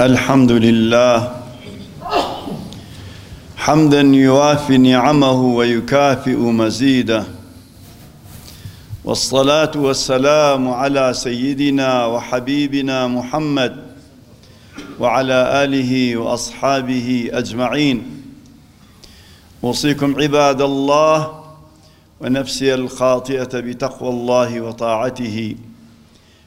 الحمد لله حمدا يوافي نعمه ويكافئ مزيده والصلاة والسلام على سيدنا وحبيبنا محمد وعلى آله وأصحابه أجمعين أوصيكم عباد الله ونفسي الخاطئة بتقوى الله وطاعته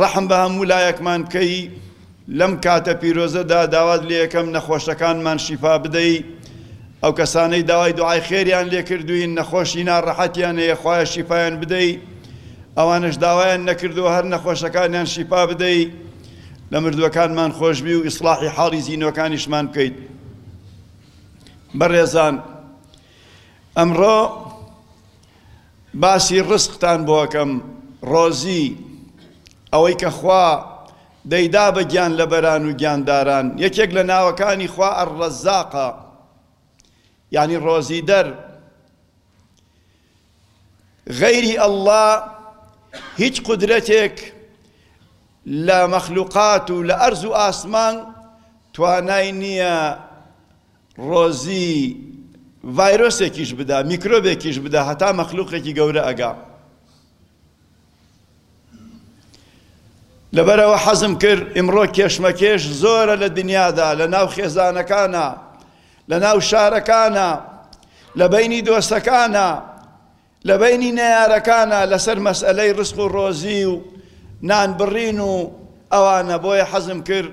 ڕەحم بە هەموو لایەکمان بکەی لەم کاتە پیرۆزەدا داوات لێکەم نەخۆشەکانمان شیفا بدەی ئەو کەسانەی داوای دوعای خێریان لێکردوین نەخۆشی ناڕەحەتیان هەیە خوایە شیفایان بدەی ئەوانش داوایان نەکردو هەر نەخۆشەکانیان شیفا بدەی لە مردووەکانمان خۆشبی و ئیسلاحی حاڵی زینۆکانیشمان بکەیت بەڕێزان ئەمڕۆ باسی ڕزقتان بۆ ئەکەم، ڕۆزی، ئەوەی کە خوا دەیدا بە گیانلەبەران و گیانداران، یەکێک لە ناوەکانی خوا الرزاقە، یانی ڕۆزیدەر، غەیری اللە هیچ قودرەتێک لە مەخلوقات و لە ئەرز و ئاسمان توانای نییە، ڕۆزی ڤایرۆسێکیش بدا میکرۆبێکیش بدا هەتا مەخلوقێکی گەورە ئەگا لەبەرەوە حەزم کرد ئیمڕۆ کێشمەکێش زۆرە لە دنیادا لە ناو خێزانەکانە لە ناو شارەکانە لە بینی دۆستەکانە لە بینی نەیارەکانە لەسەر مەسئلەی ڕسق و ڕۆزی و نانبڕین و ئەوانە بۆیە حەزم کرد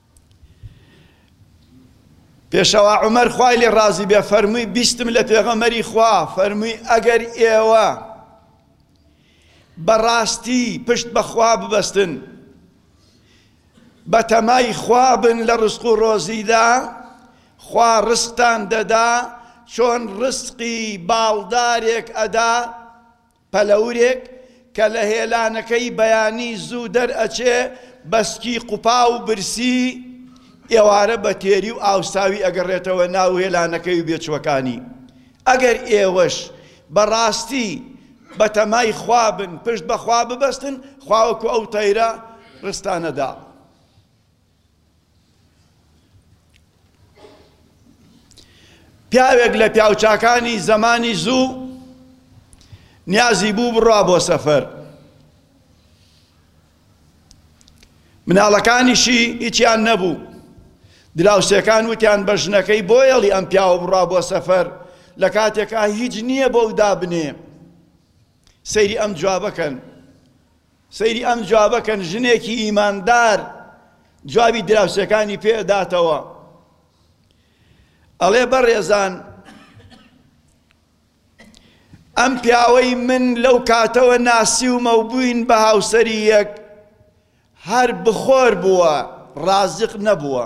پێشەوا عومەر خوای لێ ڕازی بێ فەرمووی بیستم لە پێغەمەری خوا فەرمووی ئەگەر ئێوە بەڕاستی پشت بەخوا ببەستن بە تەمای خوابن لە ڕسق و ڕۆزیدا خوا ڕستان دەدا چۆن ڕسقی باڵدارێک ئەدا پەلەورێک کە لە هێلانەکەی بەیانی زوو دەرئەچێ بە سکی قوپاو و برسی، ئێوارە بە تێری و ئاوساوی ئەگەڕێتەوە ناو هێلانەکەی و بێچووەکانی. ئەگەر ئێوەش بە ڕاستی بە تەمای خوا بن، پشت بە خوا ببەستن، خوا وەکوو ئەو تەیرە ڕستانەدا. پیاوێک لە پیاوچاکانی زەمانی زوو نیازی بوو بڕا بۆ سەفەر مناڵەکانیشی هیچیان نەبوو دراوسێکان وتیان بە ژنەکەی بۆ یەڵی ئەم پیاوە بڕا بۆ سەفەر لە کاتێکا هیچ نییە بۆ دابنێ سەیری ئەم جوابەکەن سەیری ئەم جوابە کەن ژنێکی ئیماندار جوابی دراوسێکانی پێ ئەداتەوە ئەڵێ بەڕێزان ئەم پیاوەی من لەو کاتەوە ناسیومە و بووین بە هاوسەری یەک هەر بخۆر بووە ڕازق نەبووە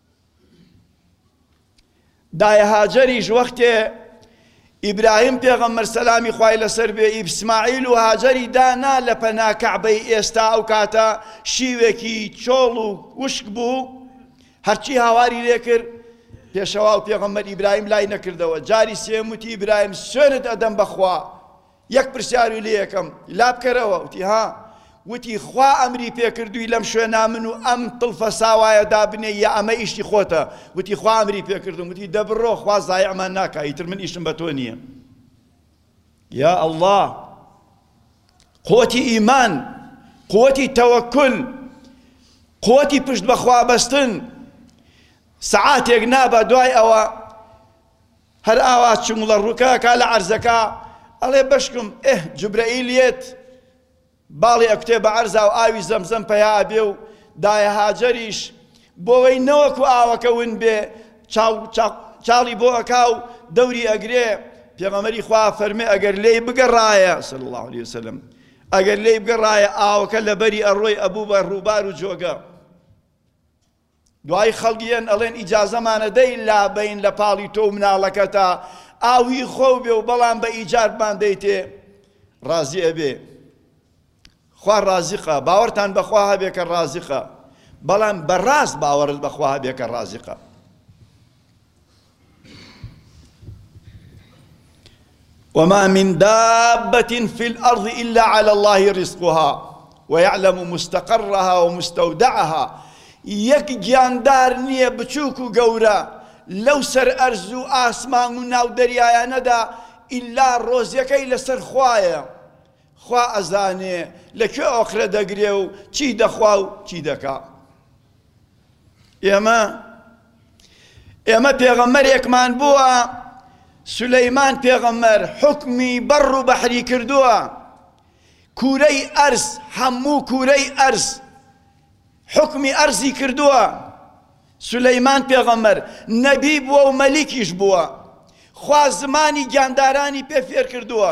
دایە هاجەریش وەختێ ئیبراهیم پێغەمبەر سەلامی خوای لەسەر بێ ئیسماعیل و هاجەری دانا لە پەنا کەعبەی ئێستا ئەو کاتە شیوێکی چۆڵ و وشک بوو هەرچی هاواری لێ کرد پێشەوا و پێغەمبەر ئیبراهیم لای نەکردەوە جاری سێموتی ئیبراهیم سوێنت ئەدەم بەخوا یەک پرسیاری لێکەم لابکەرەوە وتی ها وتی خوا ئەمری پێکردووی لەم شوێنا من و ئەم تڵفە ساوایە دابنێ یا ئەمە ئیشتی خۆتە وتی خوا ئەمری پێکردم وتی دەبڕۆ خوا زایەمان ناکە ئیتر من ئیشم بە تۆ نییە یا ئەڵڵا قوتی ئیمان قوتی تەوەکل قوتی پشت بەخوا بەستن سعاتێک نابە دوای ئەوە هەر ئاوا چنگڵە ڕووکە ئەکا لە عەرزەکە ئەڵێ بەشکم ئه جوبرەئیل یەت باڵی ئەکوتێ بە عەرزا و ئاوی زەمزەم پەیا ئەبێ و دایە هاجەریش بۆوەی نەوەکو ئاوەکە ون بێ چاو چاق چاڵی بۆ ئەکا و دەوری ئەگرێ پێغەمەری خوا فەرمێ ئەگەر لێی بگەڕایە صلی الله علیه وسلم ئەگەر لێی بگەڕایە ئاوەکە لەبەری ئەڕۆی ئەبوو بە ڕووبار و جۆگە دوایی خەڵک یەن ئەڵێن ئیجازەمانەدەی لابەین لە پاڵی تۆ و مناڵەکەتا ئاو هی خۆو بێ و بەڵام بە ئیجارمان دەیتێ ڕازی ئەبێ خوا ڕازقە باوەرتان بەخوا هەبێ کە ڕازقە بەڵام بەڕاست باوەڕت بەخوا هەبێ کە ڕازقە وما من دابة في الأرض إلا على الله رزقها ويعلم مستقرها ومستودعها یەک گیاندار نییە بچووک و گەورە لەو سەر ئەرز و ئاسمان و ناو دەریایانەدا ئیلا ڕۆزیەکەی لەسەر خوایە خوا ئەزانێ لە کوێ ئۆقرە دەگرێ و چی دەخوا و چی دەکا ئێمە ئێمە پێغەمبەرێکمان بووە سولەیمان پێغەمبەر حکمی بەڕ و بەحری کردووە کوورەی ئەرز هەموو کوورەی ئەرز حکمی ئەرزی کردووە سولەیمان پێغەمبەر نەبی بووە و مەلیکیش بووە خوا زمانی گیاندارانی پێ فێر کردووە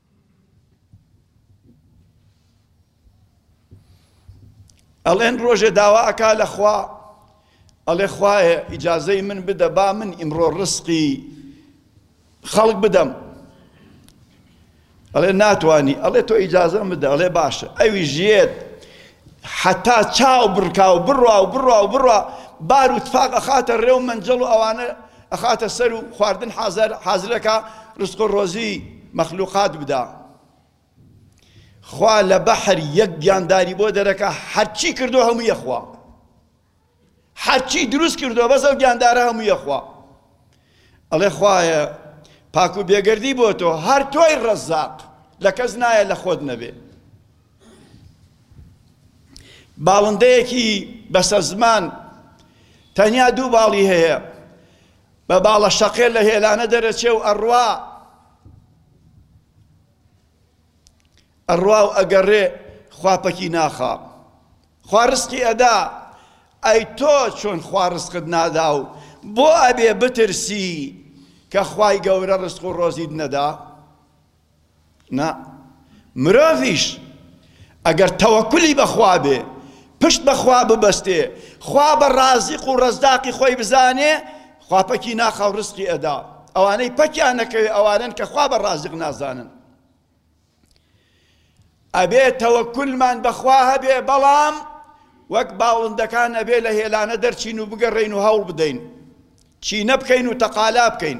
ئەڵێن ڕۆژێ داوا ئەکا لە خوا ئەڵێ خوایە ئیجازەی من بدە با من ئیمڕۆ ڕسقی خەڵک بدەم ئەڵێ ناتوانی ئەڵێ تۆ ئیجازەم بدە ئەڵێ باشە ئەوی ژێت حتا چاو بڕکا و بڕوا و بڕوا و بڕوا بار و تفاقە خاتە ڕێ و منجڵ و ئەوانە ئەخاتە سەر و خواردن حازەر حازرەکا ڕزق و ڕۆزی مەخلوقات بدا خوا لە بەحر یەک گیانداری بۆ دەرەکا هەرچی کردوە هەموویە خوا هەرچی دروست کردوە بەس ئەو گیاندارە هەموویە خوا ئەڵێ خوایە پاک و بێگەردی بۆ تۆ هەر تۆی ڕەزاق لە کەس نایە لە خۆت نەبێ باڵندەیەکی بەسەزمان تەنیا دوو باڵی هەیە بە باڵە شەقێ لە هێلانە دەرەچێ و ئەڕوا ئەڕوا و ئەگەڕێ خواپەکی ناخا خوارستی ئەدا ئەی تۆ چۆن خوارسقت نادا و بۆ ئەبێ بترسی کە خوای گەورە ڕسق و ڕۆزیت نەدا نا مرۆڤیش ئەگەر تەوەکولی بەخوا بێ پشت بەخوا ببەستێ خوا بە ڕازق و ڕەزداقی خۆی بزانێ خوا پەکی ناخا و ڕزقی ئەدا ئەوانەی پەکیان نەکەوێ ئەوانن کە خوا بە ڕازق نازانن ئەبێ تەوەکولمان بەخوا هەبێ بەڵام وەک باڵندەکان ئەبێ لە هێلانە دەرچین و بگەڕین و هەوڵ بدەین چی نەبکەین و تەقالا بکەین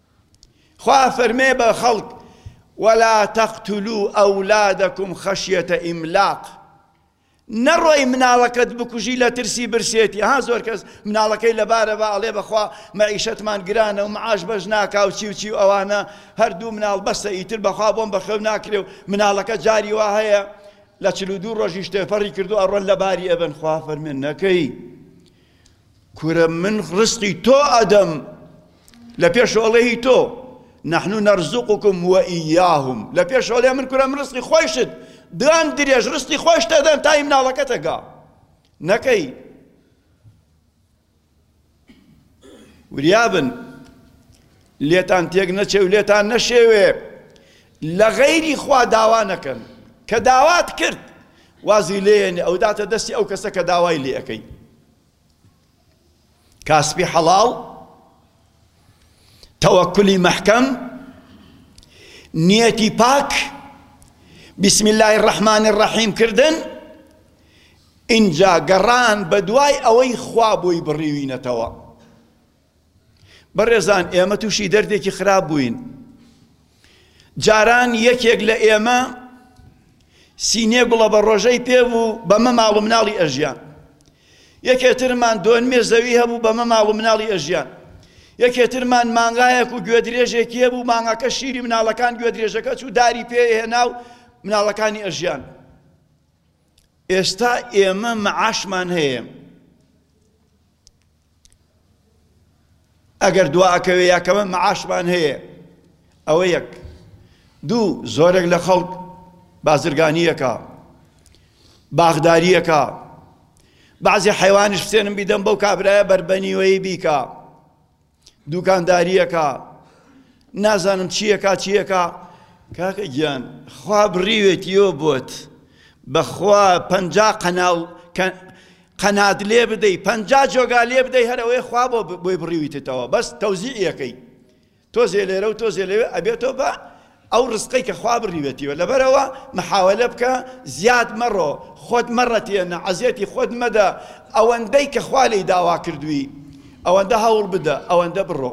خوا ئەفەرمێ بە خەڵک، ولا تقتلوا اولادکم خشیة املاق، نەڕۆی مناڵەکەت بکوژی لە ترسی برسێتی، ها زۆر کەس مناڵەکەی لەبارە با ئەڵێ بەخوا مەعیشەتمان گرانە و معاش بەش ناکا و چی و چی و ئەوانە هەر دوو مناڵ بەسە ئیتر بەخوا بۆم بەخێو ناکرێ و مناڵەکە جاری وا هەیە لە چل و دوو ڕۆژیش تێپەڕی کردو ئەڕۆن لەباری ئەبن خوا فەرمێ نەکەی کورە من ڕسقی تۆ ئەدەم لە پێش ئەڵێ هی تۆ، نحن نرزقکم وایاهم، لە پێش ئەڵێ من کورە من ڕزقی خۆیشت دان درێژ ڕزقی خۆیشت ئەدەن تا ئی مناڵەکەت ئەگا نەکەی. وریابن لێتان تێک نەچێ و لێتان نەشێوێ لە غەیری خوا داوا نەکەن کە داوات کرد وازی لێنێ ئەو داتە دەستی ئەو کەسە کە داوای لێ ئەکەی. کاسبی حەڵاڵ، تەوەکولی مەحکەم، نیەتی پاک، بسم اللە الرحمن الرحیم کردن، ئینجا گەڕان بەدوای ئەوەی خوا بۆی بڕیوینەتەوە. بەڕێزان ئێمە تووشی دەردێکی خراپ بووین جاران یەکێک لە ئێمە سینێ گوڵە بە ڕۆژەی پێ بوو بەمە ماڵ و مناڵی ئەژیان یەکێترمان دۆن مێ زەوی هەبوو بەمە ماڵ و مناڵی ئەژیان یەکێترمان مانگایەک و گوێدرێژێکی هەبوو مانگاکە شیری مناڵەکان گوێدرێژەکە چوو داری پێ هێنا و مناڵەکانی ئەژیان ئێستا ئێمە مەعاشمان هەیە ئەگەر دوا ئەکەوێ یا کەمە مەعاشمان هەیە ئەوە یەک دوو زۆرێک لە خەڵک بازرگانیەکە باغداریەکە بعضی حیوانش بسێنم بیدەم بەو کابرایە بربەنیوەی بیکە دوکانداریەکە نازانم چیەکە چیەکە کاکە گیان خوا بڕیوێتیەوە بۆت بەخوا پەنج قەناڵ قەنات لێ بدەی پەنجا جۆگا لێ بدەی هەر ئەوەیە خوا بۆ بۆی بڕیویتتەوە بەس تەوزیعیەکەی تۆزێ لێرە و تۆزێ لەوێ ئەبێتەوە بە ئەو ڕستقەی کە خوا بڕیوێتیوە لەبەرەوە محاولە بکە زیاد مەڕۆ خۆت مەڕەتێنە عەزێتی خۆت مەدە ئەوەندەی کە خوا لێی داوا کردووی ئەوەندە هەوڵ بدە ئەوەندە بڕۆ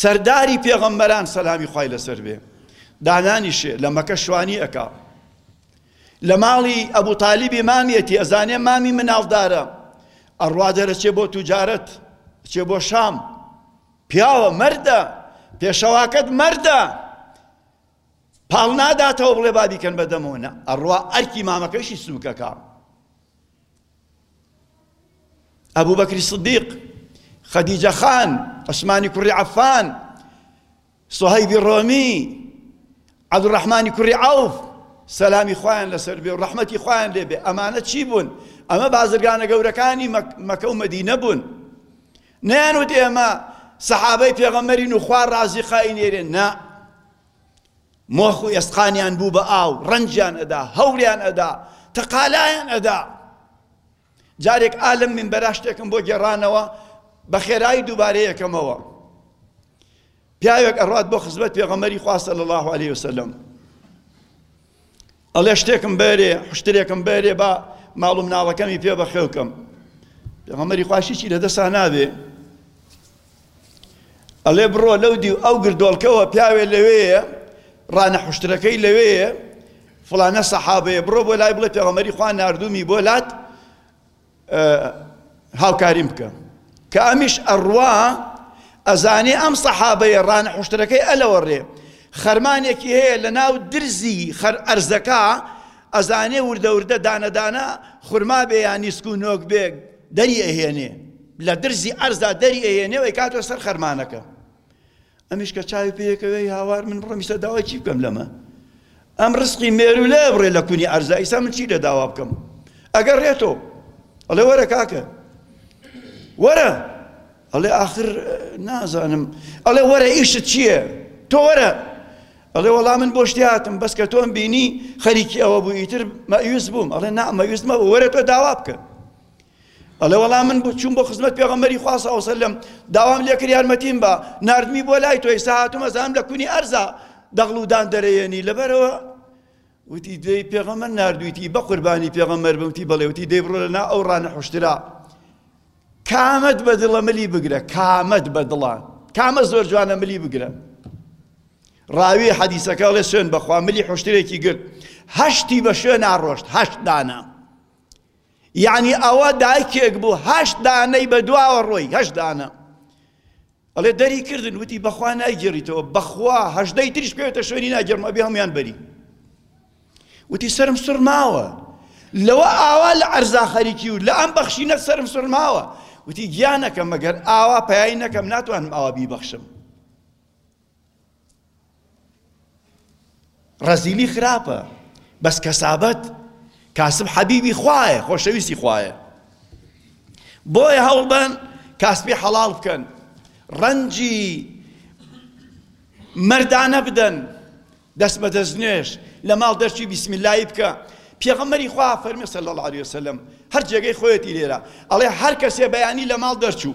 سەرداری پێغەمبەران سەلامی خوای لەسەر بێ دانانیشێ لە مەکە شوانی ئەکا لە ماڵی ئەبوو تالیبی مامیەتی ئەزانێ مامی مناڵدارە ئەڕوا دەرەچێ بۆ توجارەت چێ بۆ شام پیاوە مەردە پێشەواکەت مەردە پاڵ ناداتەوە بڵێ بابیکەن بەدەمەوە نە ئەڕوا ئەرکی مامەکەشی سووکەکە ئەبو بەکری صدیق خەدیجە خان عوسمانی کوڕی عەفان سوهەیبی ڕۆمی عەبدوڕەحمانی کوڕی عەوف سەلامی خوایان لەسەر بێ و ڕەحمەتی خوایان لێ بێ ئەمانە چی بوون ئەمە بازرگانە گەورەکانی مەکە و مەدینە بوون نەیانوت ئێمە سەحابەی پێغەمەرین و خوار ڕازی قای نێرێن نا مۆخ و ئێسقانیان بوو بە ئاو، ڕەنجیان ئەدا، هەوڵیان ئەدا، تەقالایان ئەدا. جارێک ئا لەم مینبەرا شتێکم بۆ گێڕانەوە، بە خێرایی دووبارەی ئەکەمەوە. پیاوێک ئەڕوات بۆ خزمەت پێغەمبەری خوا صلی اللە علیە وسلم. ئەڵێ شتێکم بەرێ حشترێکم بەرێ با ماڵ و مناڵەکەمی پێ بەخێو کەم پێغەمبەری خوا هیچی لە دەسا نابێ ئەڵێ بڕۆ لەو دیو ئەو گردۆڵکەوە پیاوێ لەوەیە ڕانە حشترەکەی لەوەیە فڵانە سەحابەیە بڕۆ بۆ لای بڵێ پێغەمبەری خوا ناردومی بۆ لات هاوکاریم بکە کە ئەمیش ئەڕوا ئەزانێ ئەم سەحابەیە ڕانەحوشترەکەی ئەلەوەڕێ خەرمانێکی هەیە لە ناو درزی خەر ئەرزەکە ئەزانێ وردە وردە دانەدانە خورما بێ یا نیسک و نۆک بێ دەری ئەهێنێ لە درزی ئەرزا دەری ئەهێنێ و ئەیکاتۆ سەر خەرمانەکە ئەمیش کە چاوی پێیەکەوێ ی هاوار من بڕۆم ئیستا داوای چی بکەم لەمە ئەم ڕسقی مێرولایە بڕێ لە کونی عەرزا ئیستا من چی لە داوا بکەم ئەگەر ڕێتۆ ئەڵێ وەرە کاکە وەرە ئەڵێ ئاخر نازانم ئەڵێ وەرە ئیشت چییە تۆ وەرە ئەڵێ وەڵا من بۆ شتیاتم بەس کە تۆم بینی خەریکی ئەوە بوو ئیتر مەیوس بووم ئەڵێ نا مەویستمە وەرە تۆ داوا بکە ئەڵێ وەڵا من چووم بۆ خزمەت پێغەمبەری خوا صلی وسلم داوام لێ کرد یارمەتیم بە ناردمی بۆ لای تۆ ئێستا هاتوومە زانم لە کونی ئەرزا دەغڵ و دان دەرەیەنی لەبەرەوە وتی دەی پێغەمبەر ناردویتی بە قوربانی پێغەمبەر بمتی بەڵێ وتی دەی بڕۆ لە نا ئەو ڕانە حوشترا کامەت بە دڵە ملی بگرە کامەت بە دڵە کامە زۆر جوانە ملی بگرە ڕاوی حەدیسەکە ڵێ سوێن بەخوا ملی حوشترێکی گرت هەشتی بە شوێن ناڕۆشت هەشت دانە یەعنی ئەوە دایکێک بوو هەشت دانەی بە دواوە ڕۆی هەشت دانە ئەڵێ دەری کردن وتی بەخوا نایگەریتەوە بەخوا هەژدەی تریش پێێتە شوێنی ناگەرمە بێ هەموان بەری وتی سرم سڕ ماوە لەوە ئاوا لە ئەرزا خەریکی و لە ئەم بەخشینە سرم سڕ ماوە وتی گیانەکەم مەگەر ئاوا پیای نەکەم ناتوانم ئاوا بیبەخشم ڕەزیلی خراپە بەس کەسابەت کاسب حەبیبی خوایە خۆشەویستی خوایە بۆیە هەوڵبەن کاسبی حەڵاڵ بکەن ڕەنجی مەردانە بدەن دەست بە دەست نوێش لە ماڵ دەرچی بیسمیلایی بکە پێغەمەری خوا فەرمی صلی الله علیه وسلم هەر جێگەی خۆیەتی لێرە ئەڵێ هەر کەسێ بەیانی لە ماڵ دەرچوو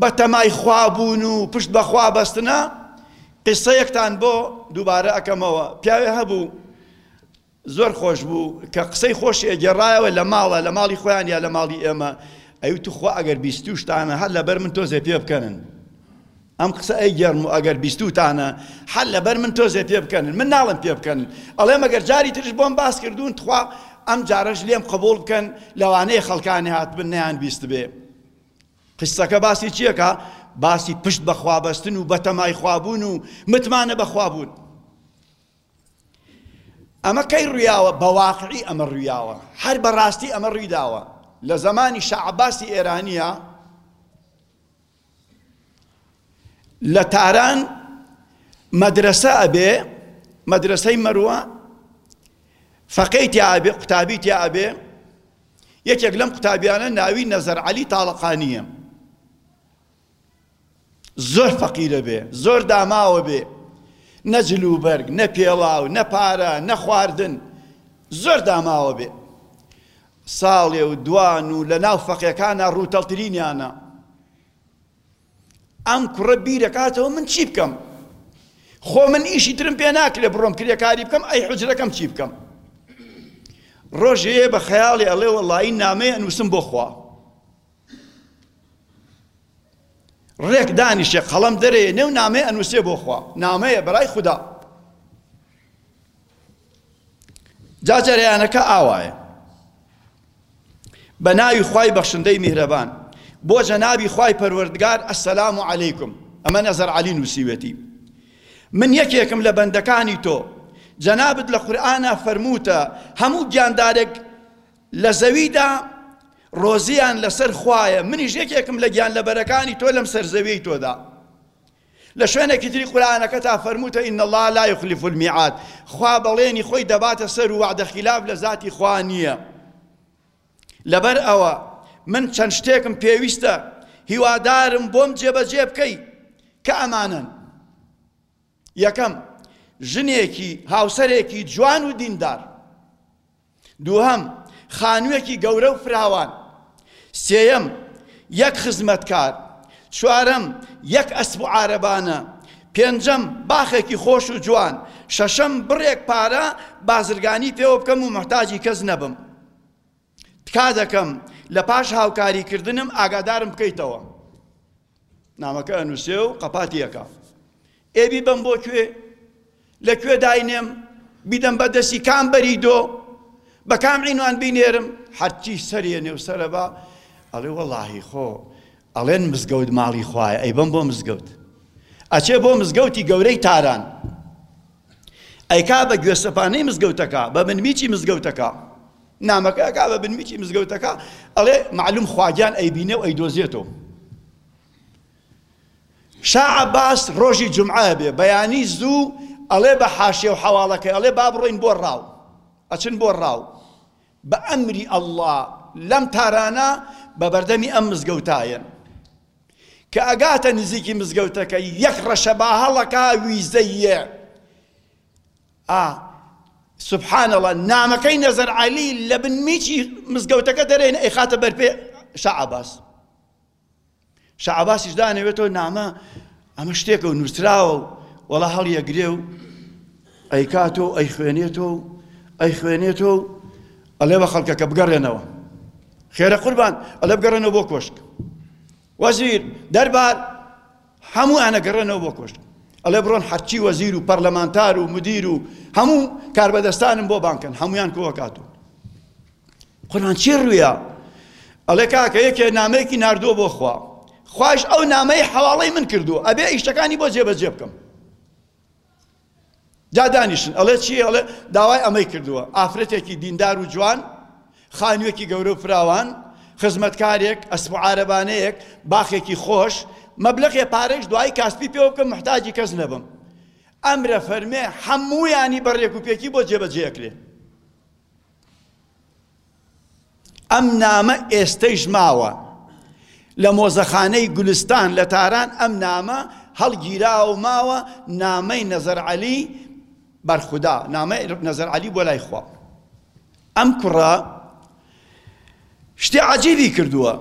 بەتەمای خوا بوون و پشت بە خوا بەستنە، قسەیەکتان بۆ دووبارە ئەکەمەوە، پیاوێ هەبوو زۆر خۆش بوو کە قسەی خۆشی ئەگێڕایەوە لە ماڵە لە ماڵی خۆیان یا لە ماڵی ئێمە ئەیوت توخوا ئەگەر بیستووشتانە هەر لەبەر من تۆزێ پێ بکەنن ئەم قسە ئەیگێڕم و ئەگەر بیستووتانە هەر لەبەر من تۆزێ پێ بکەنن من ناڵم پێ بکەنن ئەڵێم ئەگەر جاری ترش بۆم باس کردوون تخوا ئەم جارەش لێم قبول بکەن لەوانەیە خەڵکانی هاتبن نەیان بیست بێ قسەکە باسی چیەکا باسی پشت بەخوا بەستن و بەتەمای خوابوون و متمانە بەخوا بوون ئەمە کەی ڕویاوە بە واقعی ئەمە ڕویاوە هەر بەڕاستی ئەمە ڕویداوە لە زمانی شەعباسی ئێرانیە لە تاران مەدرسە ئەبێ مەدرسەی مەروە فەقەی تیاابێ قوتابی تیاابێ یەکێک لەم قوتابیانە ناوی نەزەر عەلی تاڵەقانییە. زۆر فەقیرە بێ، زۆر داماوە بێ، نە جلوبەرگ، نە پێڵاو، نە پارە، نە خواردن، زۆر داماوە بێ. ساڵێ و دوان و لەناو فەقێکانە ڕووتەڵترینیانە. ئەم کوڕە بیرەکاتەوە من چی بکەم خۆ من ئیشی ترم پێ ناکرێ بڕۆم کرێکاری بکەم ئەی حجرەکەم چی بکەم ڕۆژەیە بە خەیاڵی ئەڵێ وەڵی نامەیە نووسم بۆ خوا ڕێک دانیشێ قەڵم دەرەیە نێو نامەیە ئەنووسێ بۆ خوا نامەیە بەرای خوددا جاجەریانەکە ئاوایە بە ناوی خوای بەخشندەی میهرەبان. بۆ جەنابی خوای پەروەردگار السلام علیکم ئەمە نەزەر عەلی نووسیوێتی من یەکێکم لە بەندەکانی تۆ جەنابت لە قورئانا فەرمووتە هەموو گیاندارێک لە زەویدا ڕۆزیان لەسەر خوایە منیش یەکێکم لە گیان لەبەرەکانی تۆ لەم سەرزەویی تۆدا لە شوێنێکی تری قورئانەکەتا فەرمووتە ان اللە لا یخلف المیعاد خوا بەڵێنی خۆی دەباتە سەر و وەعدە خیلاف لە زاتی خوا نییە لەبەر ئەوە من چەند شتێکم پێویستە هیوادارم بۆم جێبەجێ بکەی کە ئەمانن یەکەم ژنێکی هاوسەرێکی جوان و دیندار دووهەم، خانووێکی گەورە و فراوان. سێیەم، یەک خزمەتکار. چوارەم، یەک ئەسپ و عارەبانە. پێنجەم، باخێکی خۆش و جوان. شەشەم، بڕێک پارە بازرگانی پێوە بکەم و موحتاجی کەس نەبم. تکا دەکەم لە پاش هاوکاریکردنم ئاگادارم بکەیتەوە. نامەکە ئەنووسێ و قەپاتی ئەکا ئێ بیبەم بۆ کوێ لە کوێ داینێم بیدەم بە دەستی کام بەری دۆ بە کام عینوان بینێرم هەرچی سەریە نێو سەرە بە ئەڵێ وەڵاهی خۆ ئەڵێن مزگەوت ماڵی خوایە ئەی بم بۆ مزگەوت ئەچێ بۆ مزگەوتی گەورەی تاران ئەیکا بە گوێسەپانەی مزگەوتەکە بە من میچی مزگەوتەکە نامەکە ئەکا بە بنمیچی مزگەوتەکە ئەڵێ معلوم خواگیان ئەیبینێ و ئەیدۆزێتەوە شا عباس ڕۆژی جمعە بێ بەیانی زوو ئەڵێ بە حاشێ و حەواڵەکەی ئەڵێ با بڕۆین بۆ ڕاو ئەچن بۆ ڕاو بە ئەمری ئەلله لەم تارانە بە بەردەمی ئەم مزگەوتایەن کە ئەگاتە نزیکی مزگەوتەکە یەک ڕەشەبا هەڵەکە ویزەیە ئا سبحان اللە نامەکەی نەزەر عەلی لە بن میچی مزگەوتەکە دەرێن ئەیخاتە بەر پێ شەعباس شەعباسیش دانەوێتەوە نامە ئەمە شتێکە و نووسراوە و وەڵا هەڵیەگرێ و ئەیکاتەوە ئەی خوێنێتەوە و ئەی خوێنێتەوە و ئەلێ بە خەڵکەکە بگەڕێنەوە خێرە قوربان ئەلە بگەڕێنەوە بۆ کۆشک وەزیر دەربار هەموویان ئەگەڕێنەوە بۆ کۆشک ئەڵێ بڕۆن هەرچی وەزیر و پەرلەمانتار و مدیر و هەموو کاربەدەستانم بۆ بانکەن هەمویان کۆکاتون قوران چی ڕویە ئەڵێ کاکە یەکێ نامەیەکی نردووە بۆ خوا خوش ئەو نامەی حواڵەی من کردو ئەبێ ئیشتەکانی بۆ جێبەجێ بکەم جا دانیشن ئەڵێ چی ئەڵێ داوای ئەمەی کردووە ئافرەتێکی دیندار و جوان خانوویەکی گەورە و فراوان خزمەتکارێک ئەسب و عارەبانەیەک باخێکی خۆش مەبلغێ پارێک دوای کاسپی پێوە بکەم محتاجی کەس نەبم ئەمرە فەرمێ هەموویانی بەڕێک و پێکی بۆ جێبەجێکرێ ئەم نامە ئێستەیش ماوە لە مۆزەخانەی گولستان لە تاران ئەم نامە هەڵگیراوە و ماوە نامەی نەزەر عەلی بەرخودا نامەی نەزەر عەلی بۆ لای خوا ئەم کوڕە شتی عجیبی کردووە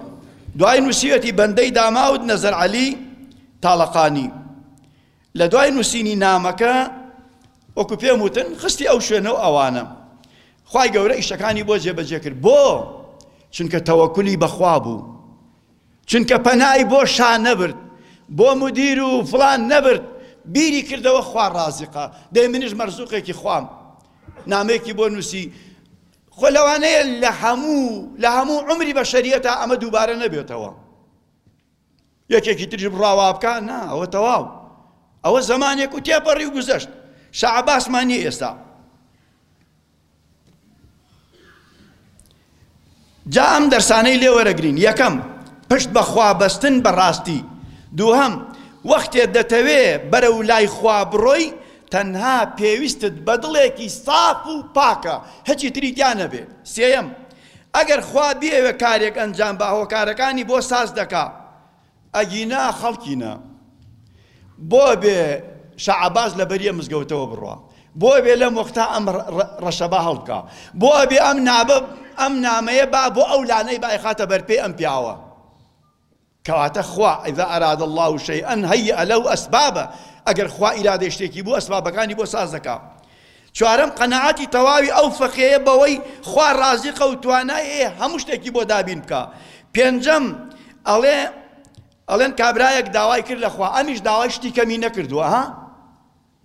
دوای نووسیەتی بەندەی داماوت نەزەر عەلی تاڵەقانی لە دوای نووسینی نامەکە وەکو پێم وتن خستی ئەو شوێنە و ئەوانە خوای گەورە ئیشەکانی بۆ جێبەجێ کرد بۆ چونکە تەوەکلی بەخوا بوو چونکە پەنای بۆ شا نەبرد بۆ مدیر و فلان نەبرد بیری کردەوە خوا ڕازیقا دەی منیش مەرزوقێکی خوام نامێکی بۆ نووسی خۆ لەوانەیە لە هەموو لە هەموو عمری بە شەریەتا ئەمە دووبارە نەبێتەوە یەکێکی تریش بڕوا وا بکا نا ئەوە تەواو ئەوە زەمانێک و تێپەڕی و گوزەشت شا عەباسمان نییە ئێستا جا ئەم دەرسانەی لێ وەرەگرین یەکەم پشت بەخوا بەستن بەڕاستی دووهەم وەختێ دەتەوێ بەرە و لای خوا بڕۆی تەنها پێویستت بە دڵێکی ساف و پاکە هەچی تری تیا نەبێ سێەم ئەگەر خوا بیەوێ کارێک ئەنجام با هۆکارەکانی بۆ ساز دەکا ئەگینا خەڵکی نا بۆ بێ شەعباز لە بەریە مزگەوتەوە بڕوا بۆ بێ لەم وەختا ئەم ڕەشەبا هەڵبکە بۆ بێ ئەم نابە ئەم نامەیە با بۆ ئەو لانەی بای خاتە بەرپێ ئەم پیاوە کەواتە خوا، اذا اراد اللە شیئا هیئ له اسبابە، ئەگەر خوا ئیرادەی شتێکی بوو ئەسبابەکانی بۆ ساز دەکا. چوارەم، قەناعەتی تەواوی ئەو فەقێیە بەوەی خوا ڕازقە و توانای هەیە هەموو شتێکی بۆ دابین بکا. پێنجەم، ئەڵێ، ئەڵێن کابرایەک داوای کرد لە خوا، ئەمیش داوای شتی کەمی نەکردووە، ها؟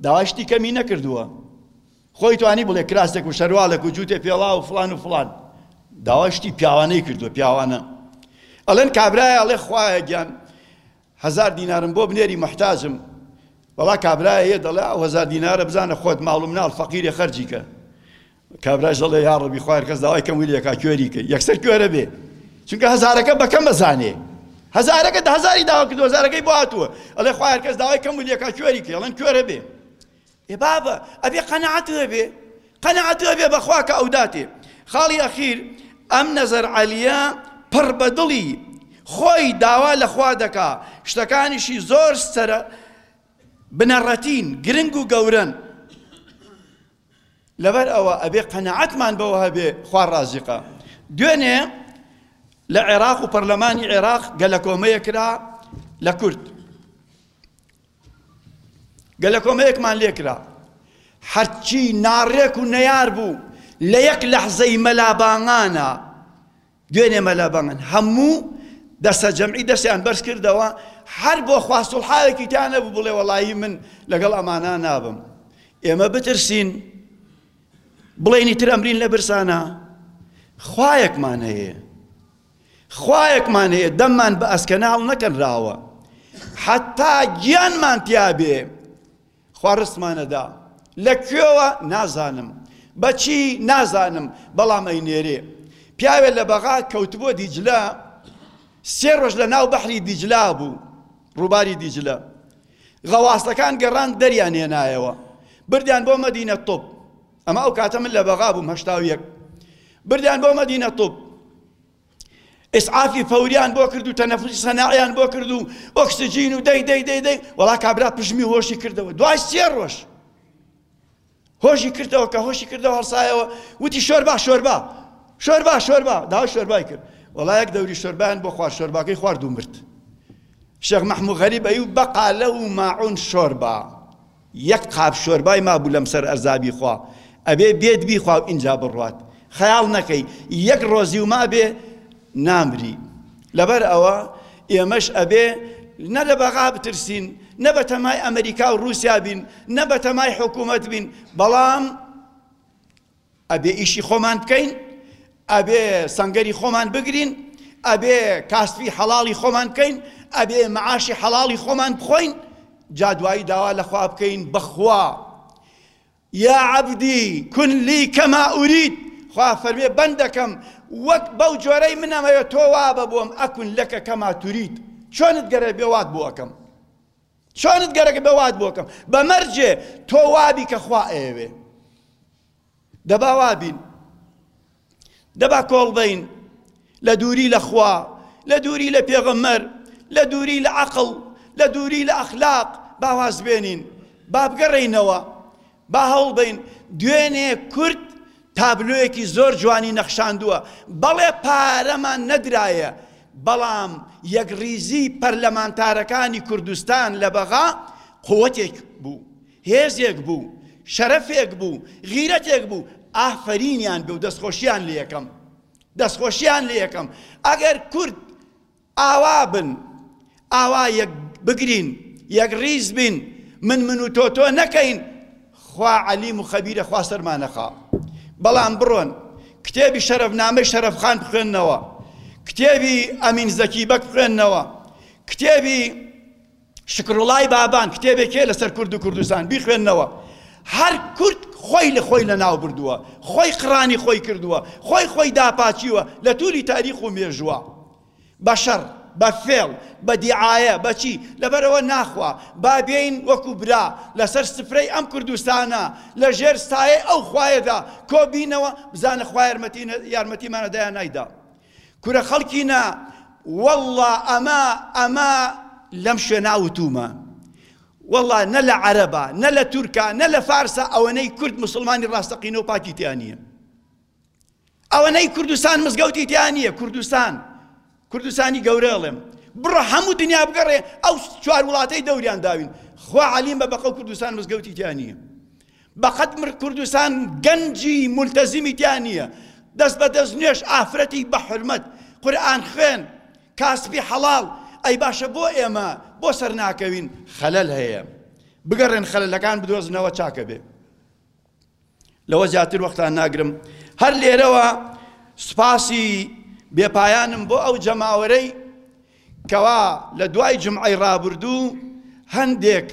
داوای شتی کەمی نەکردووە خۆی توانی بڵێ کراسێک و شەروالێک و جووتێ پێڵا و فڵان و فڵان داوای شتی پیاوانەی کردووە پیاوانە ئەڵێن کابرایە ئەڵێ خوایە گیان هەزار دینارم بۆ بنێری محتاجم وەڵا کابرایە هەیە دەڵێ ئەو هەزار دینارە بزانە خۆت ماڵ و مناڵ فەقیرێ خەرجی کە کابرایش دەڵێ یاڕەبی خوایە کەس داوای کەم ویلی ئەکا کوێری کەی یەکسەر کوێرە بێ چونکە هەزارەکە بە کەم ئەزانێ هەزارەکە دە هەزاری داوا کردو هەزارەکەی بۆ هاتووە ئەڵێ خوایە کەس داوای کەم ویلی ئەکا کوێری کەی ئەڵێن کوێرە بێ ئێ بابە ئەبێ قەناعەت هەبێ قەناعەت هەبێ بەخوا کە ئەوداتێ خاڵی ئەخیر ئەم نەزەر عەلیە پڕ بە دڵی خۆی داوا لە خوا دەکا شتەکانیشی زۆر سەرە بنەڕەتین گرنگ و گەورەن لەبەر ئەوە ئەبێ قەناعەتمان بەوە هەبێ خوا ڕازیقە. دوێنێ لە عێراق و پەرلەمانی عێراق گەلەکۆمەیە کرا لە کورد. گەلەکۆمەیەکمان لێ کرا. هەرچی ناڕێک و نەیار بوو لە یەک لەحزەی مەلابانگانە دوێنێ مەلا بەمن هەموو دەستە جەمعی دەستیان بەرز کردەوە هەر بۆ خواستڵحاوێکی تا نەبوو بڵێ وەڵایی من لەگەڵ ئەمانە نابم ئێمە بترسین بڵێنی تر ئەمرین لە برسانە خوایەکمان هەیە خوایەکمان هەیە دەممان بە ئەسکەناڵ نەکەنراوە حتا گیانمان تیاابێ خوا ڕزقمانە دا لە کوێوە نازانم بە چی نازانم بەڵام ئەینێرێ پیاوێ لە بەغا کەوتبووە دیجلە سێ ڕۆژ لە ناو بەحری دیجلا بوو ڕووباری دیجلە غەواسەکان گەڕان دەریان هێنایەوە بردیان بۆ مەدینە تۆپ ئەمە ئەو کاتە من لە بەغا بووم هەشتا و یەک بردیان بۆ مەدینە تۆپ ئیسعافی فەوریان بۆ کرد و تەنەفوسی سەناعیان بۆ کرد و ئۆکسجین و دەی دەی دەی دەی وەڵا کابرا پژمی هۆشی کردەوە دوای سێ ڕۆژ هۆشی کردەوە کە هۆشی کردەوە هەڵسایەوە وتی شۆربا شۆربا شۆربا شۆربا داوای شۆربای کرد وەڵایەک دەوری شۆربایان بۆ خوار شۆرباکەی خوارد و مرد شێخ مەحموو غەریب ئەیوب بەقالە و ماعون شۆربا یەک قاپ شۆربای مابوو لەم سەر ئەرزا بیخوا ئەبێ بێت بیخوا و ئینجا بڕوات خەیاڵ نەکەی یەک ڕۆزیو مابێ نامری لەبەر ئەوە ئێمەش ئەبێ نە لە بەغا بترسین نە بە تەمای ئەمریکا و ڕوسیا بین نە بە تەمای حکوومەت بین بەڵام ئەبێ ئیشی خۆمان بکەین، ئەبێ سەنگەری خۆمان بگرین، ئەبێ کاسپی حەڵاڵی خۆمان بکەین، ئەبێ مەعاشی حەڵاڵی خۆمان بخۆین، جا دوایی داوا لە خوا بکەین، بەخوا یا عەبدی کن لی کەما ئوریت، خوا فەرموێ بەندەکەم وەک بەو جۆرەی من ئەمەوێ تۆ وابە بۆم، ئەکن لەکە کەما توریت، چۆنت گەرەێ بێ وات بۆ ئەکەم. چۆنت گەرەکە بە وات بۆکەم بە مەرجێ تۆ وابی کە خوا ئەیەوێ دەبا وابین دەبا کۆڵبین لە دووری لە خوا لە دووری لە پێغەمەر لە دووری لە عقل لە دووری لە ئەخلاق باواز بێنین بابگەڕینەوە با هەوڵبەین دوێنێ کورد تابلۆیەکی زۆر جوانی نەخشاندووە، بەڵێ پارەمان نەدرایە، بەڵام یەکڕیزی پەرلەمانتارەکانی کوردستان لە بەغا قوتێک بوو، هێزێک بوو، شەرەفێک بوو، غیرەتێک بوو، ئافەرینیان بێ و دەستخۆشیان لێکەم، دەستخۆشیان لێکەم، ئەگەر کورد ئاوا بن، ئاوا یەک بگرین، یەک ڕیز بین، من من و تۆ تۆ نەکەین، خوا عەلیم و خەبیرە خوا سەرمان نەخا. بەڵام بڕۆن کتێبی شەرەفنامەی شەرەف خان بخوێننەوە، کتێبی ئەمین زەکی بەگ بخوێننەوە، کتێبی شکروڵای بابان کتێبێک هەیە لەسەر کورد و کوردستان بیخوێنەوە هەر کورد خۆی لە خۆی لەناو بردووە خۆی قڕانی خۆی کردووە خۆی خۆی داپاچیوە لە تولی تاریخ و مێژووە بەشەڕ بە فێڵ بە دیعاە بەچی لەبەرەوە ناخوا بابین وەکو برا لەسەر سفرەی ئەم کوردستانە لە ژێر سایە ئەو خوایەدا کۆبینەوە بزانە خوا یارمەتی یارمەتیمانە دایان نایدا کورە خەڵکی نا واللە ئەمە ئەمە لەم شوێنا وتومە واللە نە لە عەرەبا نە لە تورکا نە لە فارسە ئەوەنەی کورد مسلمانی ڕاستەقینە و پاکی تیا نییە ئەوەنەی کوردستان مزگەوتی تیا نییە کوردستان کوردستانی گەورەڵێم بڕە هەموو دنیا بگەڕێ ئەو چوار وڵاتەی دەوریان داوین خوا عەلیم بە بەقە کوردستان مزگەوتی تیا نییە بەقەد مر کوردستان گەنجی مولتەزیمی تیا نیە دەست بە دەست نوێژ ئافرەتی بە حورمەت قورئان خوێن کاسبی حەڵاڵ ئەی باشە بۆ ئێمە بۆ سەر ناکەوین خەلەل هەیە بگەڕێن خەلەلەکان بدۆزنەوە چاکە بێ لەوە زیاتر وەختان ناگرم هەر لێرەوە سوپاسی بێپایانم بۆ ئەو جەماوەرەی کوا لە دوای جومعەی ڕابردوو هەندێک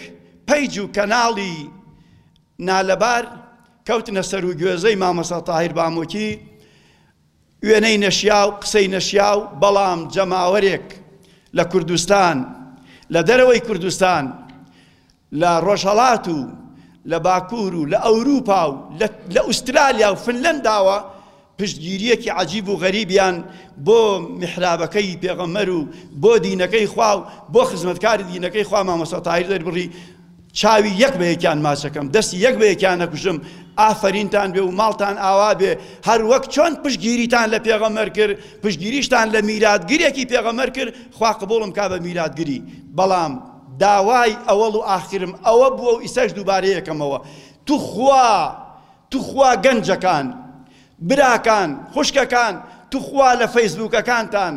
پەیج و کەناڵی نالەبار کەوتنە سەر و گوێزەی مامۆستا تاهیر بامۆکی وێنەی نەشیاو قسەی نەشیاو بەڵام جەماوەرێک لە کوردستان لە دەرەوەی کوردستان لە ڕۆژهەڵات و لە باکوور و لە ئەوروپا و لە ئوسترالیا و فنلەنداوە پشتگیرییەکی عەجیب و غەریبیان بۆ میحرابەکەی پێغەمبەر و بۆ دینەکەی خوا و بۆ خزمەتکاری دینەکەی خوا مامۆستا تاهیر دەربڕی چاوی یەک بە یەکیان ماچەکەم دەستی یەک بە یەکیان نەکوژم ئافرینتان بێ و ماڵتان ئاوا بێ هەر وەک چۆن پشگیریتان لە پێغەمەر کرد پشگیریشتان لە میراتگرێکی پێغەمەر کرد خوا قبوڵم کا بە میراتگری بەڵام داوای ئەوەڵ و ئاخیرم ئەوە بووە و ئیستاش دووبارەیەکەمەوە توخوا توخوا گەنجەکان براکان خوشکەکان توخوا لە فەیسبووکەکانتان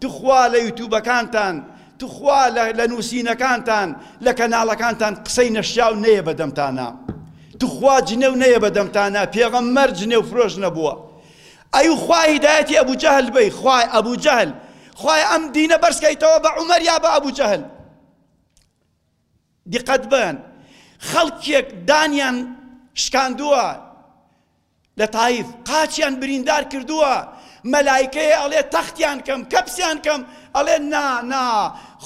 توخوا لە یوتوبەکانتان توخوا لە نووسینەکانتان لە کەناڵەکانتان قسەی نەشیاو نەیە بە دەمتانە توخوا جنێو نەیە بە دەمتانە پێغەممەر جنێو فرۆش نەبووە ئەی خوا هیدایەتی ابو جهل بەی خوایە ابو جهل خوایە ئەم دینە بەرز کەیتەوە بە عومەر یا بە ابو جهل دقت بن خەڵکێک دانیان شکاندووە لە تایف قاچیان بریندار کردووە مەلایکەیە ئەڵێ تەختیان کەم کەپسیان کەم ئەڵێ نا نا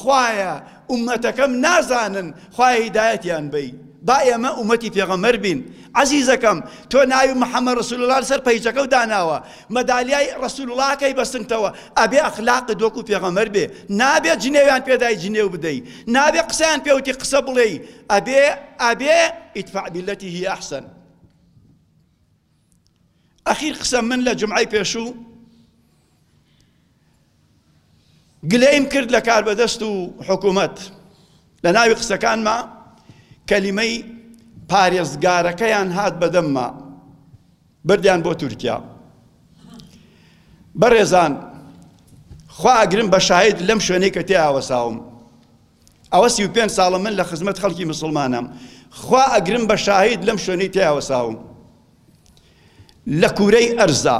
خوایە ئومەتەکەم نازانن خوا هیدایەتیان بەی با ئێمە ئومەتی پێغەمبەر بین عەزیزەکەم تۆ ناوی محمد رسول اللە لەسەر پەیجەکەو داناوە مەدالیای رسول اللە کەی بەستنتەوە ئەبێ ئەخلاقت وەکو پێغەمبەر بێ نابێ جنێویان پێدای جنێو بدەی نابێ قسەیان پێوتی قسە بڵێی ئەبێ ئەبێ ادفع بالتي هي احسن ئەخیر قسە من لە جمعەی پێشوو گلەیم کرد لە کاربەدەست و حکوومەت لە ناوی قسەکانما کەلیمەی پارێزگارەکەیان هات بەدەمما بردیان بۆ تورکیا بەڕێزان خوا ئەگرم بە شاید لەم شوێنەی کە تێ ئاوەساوم ئەوە سی و پێنج ساڵە من لە خزمەت خەڵکی مسلمانم خوا ئەگرم بە شاهید لەم شوێنەی تیاوەساوم لە کوورەی ئەرزا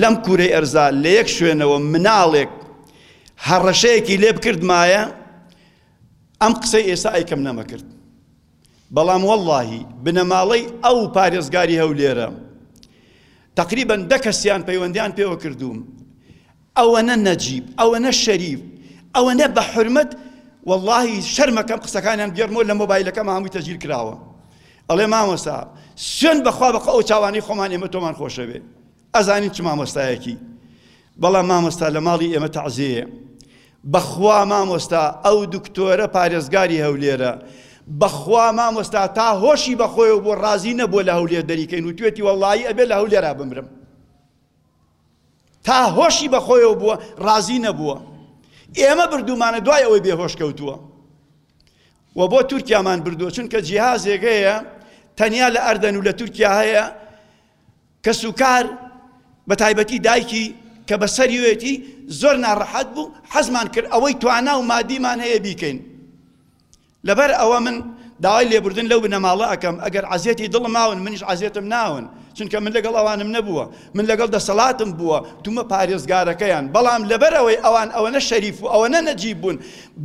لەم کوورەی ئەرزا لە یەک شوێنەوە مناڵێک هەڕەشەیەکی لێ بکردمایە ئەم قسەی ئێستا ئەیکەم نەمەکرد بەڵام واللهی بنەماڵەی ئەو پارێزگاری هەولێرە تقریبا دە کەسیان پەیوەندیان پێوە کردووم ئەوەنە نەجیب ئەوەنە شەریف ئەوەنە بە حورمەت وەڵاهی شەرمەکەم قسەکانیان بگێڕمەوە لە مۆبایلەکەم هەمووی تەسجیل کراوە ئەڵێ مامۆستا سوێن بەخوا بەخوا ئەو چاوانەی خۆمان ئێمە تۆمان خۆشەوێ ئەزانین چ مامۆستایەکی بەڵام مامۆستا لە ماڵی ئێمە تەعزیەیە بەخوا مامۆستا ئەو دکتۆرە پارێزگاری هەولێرە بەخوا مامۆستا تا هۆشی بەخۆی و بۆ ڕازی نەبووە لە هەولێر دەریکەین و توێتی وەڵایی ئەبێ لە هەولێرا بمرم تا هۆشی بەخۆیەوە بووە ڕازی نەبووە ئێمە بردومانە دوای ئەوەی بێهۆش کەوتووە و بۆ تورکیامان بردووە چونکە جیهازێک هەیە تەنیا لە ئەردەن و لە تورکیا هەیە کەس و کار بە تایبەتی دایکی کە بە سەریوێتی زۆر ناڕەحەت بوو حەزمان کرد ئەوەی توانا و مادیمان هەیە بیکەین لەبەر ئەوە من داوای لێبوردن لەو بنەماڵە ئەکەم ئەگەر عەزێتی دڵم ماون منیش عەزێتم ناون چونکە من لەگەڵ ئەوانم نەبووە من لەگەڵ دەسەڵاتم بووە تومە پارێزگارەکەیان بەڵام لەبەر ئەوەی ئەوان ئەوەنە شەریف و ئەوەنە نەجیب بوون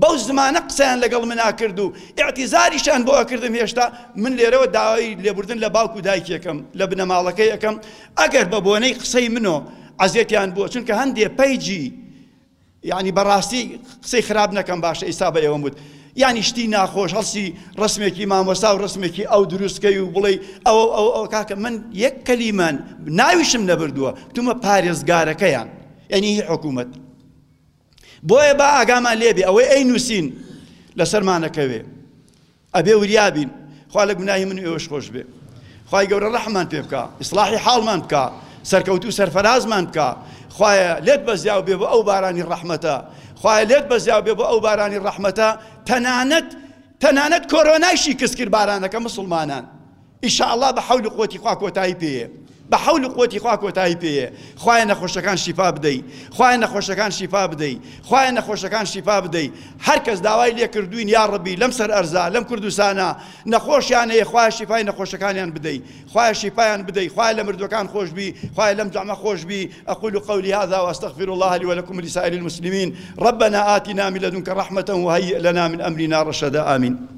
بەو زمانە قسەیان لەگەڵ منا کرد و ئیعتیزاریشان بۆ ئەکردم هێشتا من لێرەوە داوای لێبوردن لە باوک و دایکێکم لە بنەماڵەکەی ئەەکەم ئەگەر بە بۆنەی قسەی منۆ عەزێتیان بووە چونکە هەندێ پەیجی یەعنی بەڕاستی قسەی خراپ نەکەم باشە ئیستا بە ئێوەم وت یانی شتی ناخۆش هەڵسی ڕسمێکی مامۆستا و ڕسمێکی ئەو دروستکەی و بڵێ ئەوە ئەو ئەو کاکە من یەک کەلیمان ناویشم نەبردووە تومە پارێزگارەکەیان یعنی هی حکوومەت بۆیە با ئاگامان لێبێ ئەوەی ئەی نووسین لەسەرمانەکەوێ ئەبێ وریا بین خوا لە گوناهی من و ئێوەش خۆش بێ خوای گەورە ڕەحممان پێ بکا ئیسڵاحی حاڵمان بکا سەرکەوتوو و سەرفەرازمان بکا خوایە لێت بەزیاو بێ بۆ ئەو بارانی ڕەحمەتە خوایە لێت بەزیاو بێ بۆ ئەو بارانی ڕەحمەتە تەنانەت تەنانەت کۆرۆنای شیکست کرد بارانەکە مسڵمانان ان شاء اللە بە حەول و قوەتی خوا کۆتایی پێیە بە حەول و قوەتی خوا کۆتایی پێیە خوایە نەخۆشەکان شیفا بدەی خوایە نەخۆشەکان شیفا بدەی خوایە نەخۆشەکان شیفا بدەی هەر کەس داوای لێ کردوین یا ڕەبی لەم سەر ئەرزا لەم کوردستانە نەخۆشیان هەیە خوایە شیفای نەخۆشەکانیان بدەی خوایە شیفایان بدەی خوایە لە مردوەکان خۆشبی خوایە لەم جەمە خۆشبی اقول قولي هذا واستغفر الله لي ولكم ولسائر المسلمين ربنا آتنا من لدنك رحمة وهيئ لنا من أمرنا رشدا آمين